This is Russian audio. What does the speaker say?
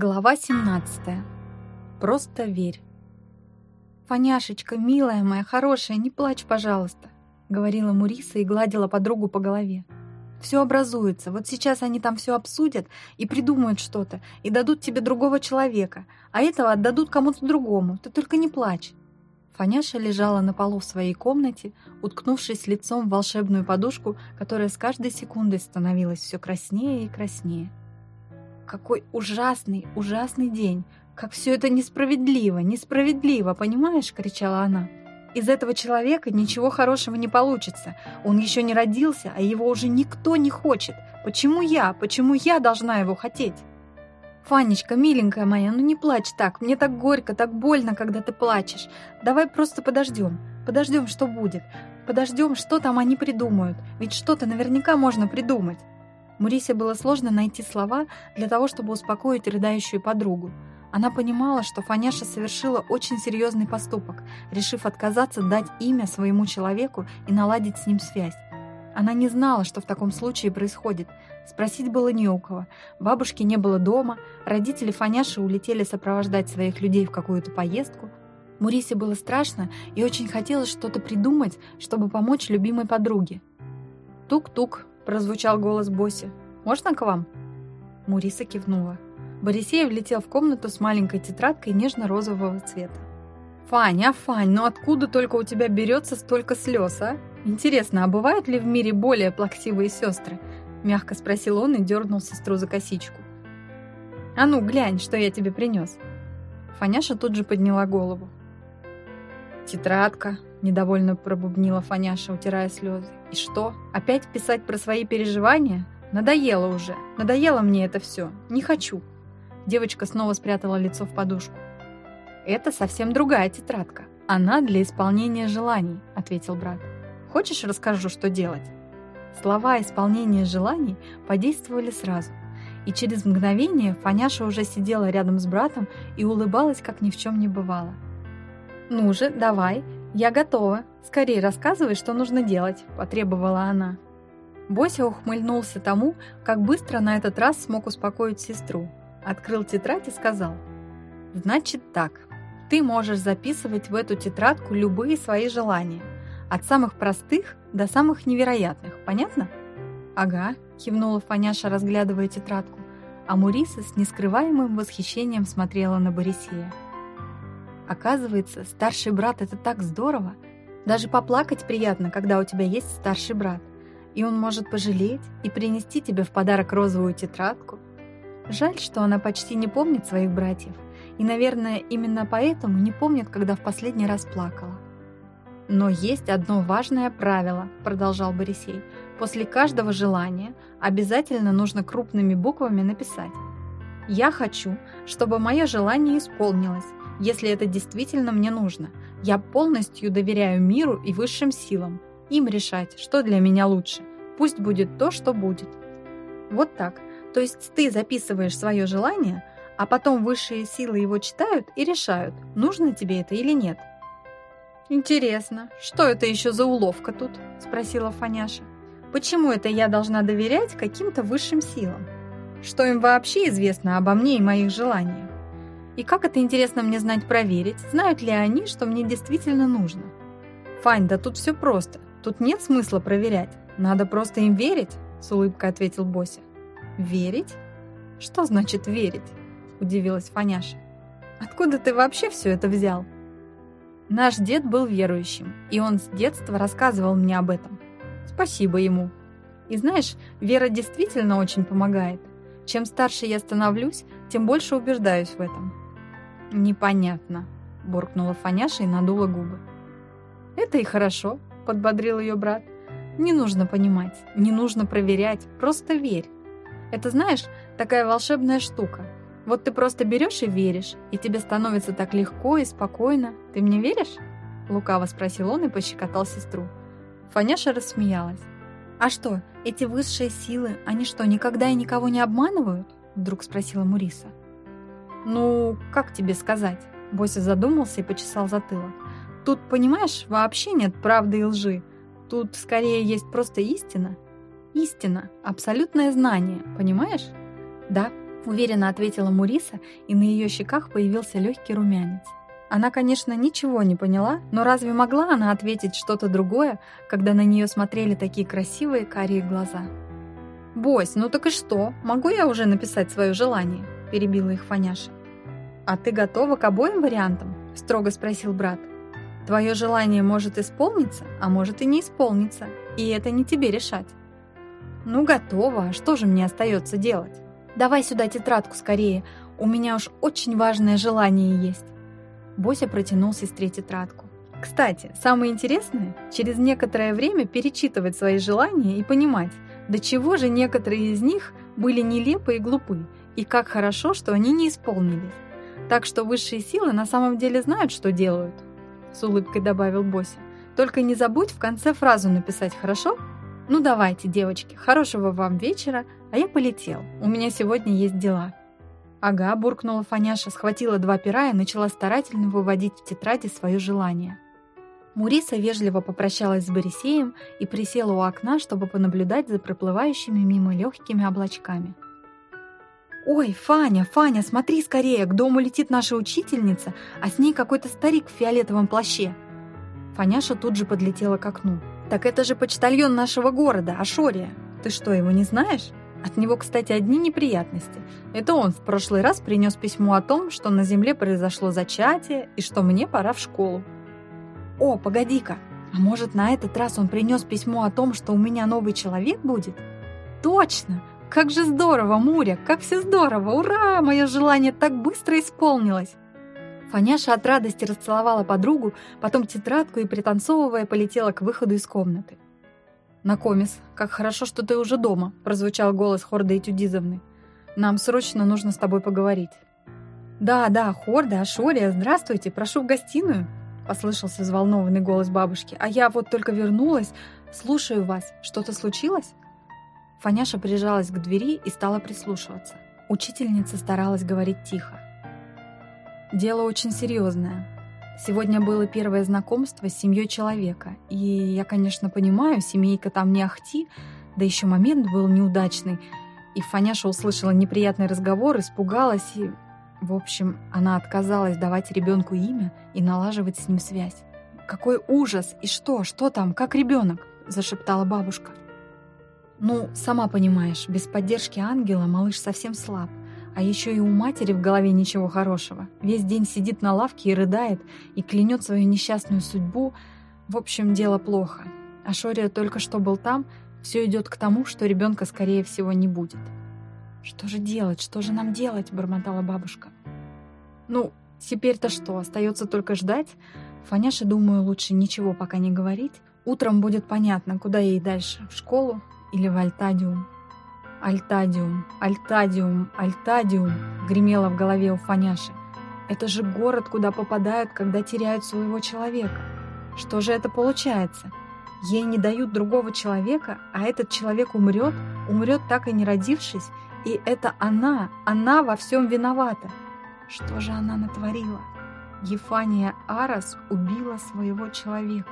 Глава 17. Просто верь. «Фаняшечка, милая моя, хорошая, не плачь, пожалуйста», — говорила Муриса и гладила подругу по голове. «Все образуется. Вот сейчас они там все обсудят и придумают что-то, и дадут тебе другого человека, а этого отдадут кому-то другому. Ты только не плачь». Фаняша лежала на полу в своей комнате, уткнувшись лицом в волшебную подушку, которая с каждой секундой становилась все краснее и краснее. Какой ужасный, ужасный день! Как все это несправедливо, несправедливо, понимаешь?» — кричала она. «Из этого человека ничего хорошего не получится. Он еще не родился, а его уже никто не хочет. Почему я? Почему я должна его хотеть?» «Фанечка, миленькая моя, ну не плачь так. Мне так горько, так больно, когда ты плачешь. Давай просто подождем. Подождем, что будет. Подождем, что там они придумают. Ведь что-то наверняка можно придумать». Мурисе было сложно найти слова для того, чтобы успокоить рыдающую подругу. Она понимала, что Фаняша совершила очень серьезный поступок, решив отказаться дать имя своему человеку и наладить с ним связь. Она не знала, что в таком случае происходит. Спросить было не у кого. Бабушки не было дома, родители Фаняши улетели сопровождать своих людей в какую-то поездку. Мурисе было страшно и очень хотелось что-то придумать, чтобы помочь любимой подруге. Тук-тук, прозвучал голос Боси. «Можно к вам?» Муриса кивнула. Борисеев влетел в комнату с маленькой тетрадкой нежно-розового цвета. «Фаня, Фань, ну откуда только у тебя берется столько слез, а? Интересно, а бывают ли в мире более плаксивые сестры?» Мягко спросил он и дернул сестру за косичку. «А ну, глянь, что я тебе принес!» Фаняша тут же подняла голову. «Тетрадка», — недовольно пробубнила Фаняша, утирая слезы. «И что, опять писать про свои переживания? Надоело уже. Надоело мне это все. Не хочу». Девочка снова спрятала лицо в подушку. «Это совсем другая тетрадка. Она для исполнения желаний», — ответил брат. «Хочешь, расскажу, что делать?» Слова исполнения желаний подействовали сразу. И через мгновение Фаняша уже сидела рядом с братом и улыбалась, как ни в чем не бывало. «Ну же, давай, я готова. Скорее рассказывай, что нужно делать», – потребовала она. Бося ухмыльнулся тому, как быстро на этот раз смог успокоить сестру. Открыл тетрадь и сказал. «Значит так, ты можешь записывать в эту тетрадку любые свои желания, от самых простых до самых невероятных, понятно?» «Ага», – кивнула Фаняша, разглядывая тетрадку, а Муриса с нескрываемым восхищением смотрела на Борисея. Оказывается, старший брат — это так здорово. Даже поплакать приятно, когда у тебя есть старший брат. И он может пожалеть и принести тебе в подарок розовую тетрадку. Жаль, что она почти не помнит своих братьев. И, наверное, именно поэтому не помнит, когда в последний раз плакала. «Но есть одно важное правило», — продолжал Борисей. «После каждого желания обязательно нужно крупными буквами написать. Я хочу, чтобы мое желание исполнилось, если это действительно мне нужно. Я полностью доверяю миру и высшим силам. Им решать, что для меня лучше. Пусть будет то, что будет. Вот так. То есть ты записываешь свое желание, а потом высшие силы его читают и решают, нужно тебе это или нет. «Интересно, что это еще за уловка тут?» – спросила Фаняша. «Почему это я должна доверять каким-то высшим силам? Что им вообще известно обо мне и моих желаниях?» И как это интересно мне знать проверить, знают ли они, что мне действительно нужно? Фань, да тут все просто. Тут нет смысла проверять. Надо просто им верить, с улыбкой ответил Бося. Верить? Что значит верить? Удивилась Фаняша. Откуда ты вообще все это взял? Наш дед был верующим, и он с детства рассказывал мне об этом. Спасибо ему. И знаешь, вера действительно очень помогает. Чем старше я становлюсь, тем больше убеждаюсь в этом. «Непонятно», – буркнула Фаняша и надула губы. «Это и хорошо», – подбодрил ее брат. «Не нужно понимать, не нужно проверять, просто верь. Это, знаешь, такая волшебная штука. Вот ты просто берешь и веришь, и тебе становится так легко и спокойно. Ты мне веришь?» Лукаво спросил он и пощекотал сестру. Фаняша рассмеялась. «А что, эти высшие силы, они что, никогда и никого не обманывают?» Вдруг спросила Муриса. «Ну, как тебе сказать?» Бося задумался и почесал затылок. «Тут, понимаешь, вообще нет правды и лжи. Тут скорее есть просто истина. Истина, абсолютное знание, понимаешь?» «Да, Уверенно ответила Муриса, и на ее щеках появился легкий румянец. Она, конечно, ничего не поняла, но разве могла она ответить что-то другое, когда на нее смотрели такие красивые карие глаза? «Бось, ну так и что? Могу я уже написать свое желание?» – перебила их Фаняша. «А ты готова к обоим вариантам?» – строго спросил брат. «Твое желание может исполниться, а может и не исполниться, и это не тебе решать». «Ну, готова, а что же мне остается делать?» «Давай сюда тетрадку скорее, у меня уж очень важное желание есть». Бося протянул сестре тетрадку. Кстати, самое интересное, через некоторое время перечитывать свои желания и понимать, до чего же некоторые из них были нелепы и глупы, и как хорошо, что они не исполнились. Так что высшие силы на самом деле знают, что делают. С улыбкой добавил Бося. Только не забудь в конце фразу написать, хорошо? Ну давайте, девочки, хорошего вам вечера, а я полетел. У меня сегодня есть дела. «Ага», — буркнула Фаняша, схватила два пера и начала старательно выводить в тетради свое желание. Муриса вежливо попрощалась с Борисеем и присела у окна, чтобы понаблюдать за проплывающими мимо легкими облачками. «Ой, Фаня, Фаня, смотри скорее, к дому летит наша учительница, а с ней какой-то старик в фиолетовом плаще!» Фаняша тут же подлетела к окну. «Так это же почтальон нашего города, Ашория! Ты что, его не знаешь?» От него, кстати, одни неприятности. Это он в прошлый раз принес письмо о том, что на Земле произошло зачатие и что мне пора в школу. О, погоди-ка, а может на этот раз он принес письмо о том, что у меня новый человек будет? Точно! Как же здорово, Муря, как все здорово! Ура! Мое желание так быстро исполнилось! Фаняша от радости расцеловала подругу, потом тетрадку и, пританцовывая, полетела к выходу из комнаты. «Накомис, как хорошо, что ты уже дома», — прозвучал голос Хорда Этюдизовны. «Нам срочно нужно с тобой поговорить». «Да, да, Хорда, Ашория, здравствуйте, прошу в гостиную», — послышался взволнованный голос бабушки. «А я вот только вернулась. Слушаю вас. Что-то случилось?» Фаняша прижалась к двери и стала прислушиваться. Учительница старалась говорить тихо. «Дело очень серьезное. Сегодня было первое знакомство с семьей человека, и я, конечно, понимаю, семейка там не ахти, да еще момент был неудачный, и Фаняша услышала неприятный разговор, испугалась и... В общем, она отказалась давать ребенку имя и налаживать с ним связь. «Какой ужас! И что? Что там? Как ребенок?» – зашептала бабушка. «Ну, сама понимаешь, без поддержки ангела малыш совсем слаб. А еще и у матери в голове ничего хорошего. Весь день сидит на лавке и рыдает, и клянет свою несчастную судьбу. В общем, дело плохо. А Шория только что был там, все идет к тому, что ребенка, скорее всего, не будет. «Что же делать? Что же нам делать?» – бормотала бабушка. «Ну, теперь-то что? Остается только ждать?» Фаняше, думаю, лучше ничего пока не говорить. Утром будет понятно, куда ей дальше – в школу или в Альтадиум. «Альтадиум, Альтадиум, Альтадиум!» — гремело в голове у Фаняши. «Это же город, куда попадают, когда теряют своего человека. Что же это получается? Ей не дают другого человека, а этот человек умрет, умрет так и не родившись, и это она, она во всем виновата. Что же она натворила? Ефания Арас убила своего человека.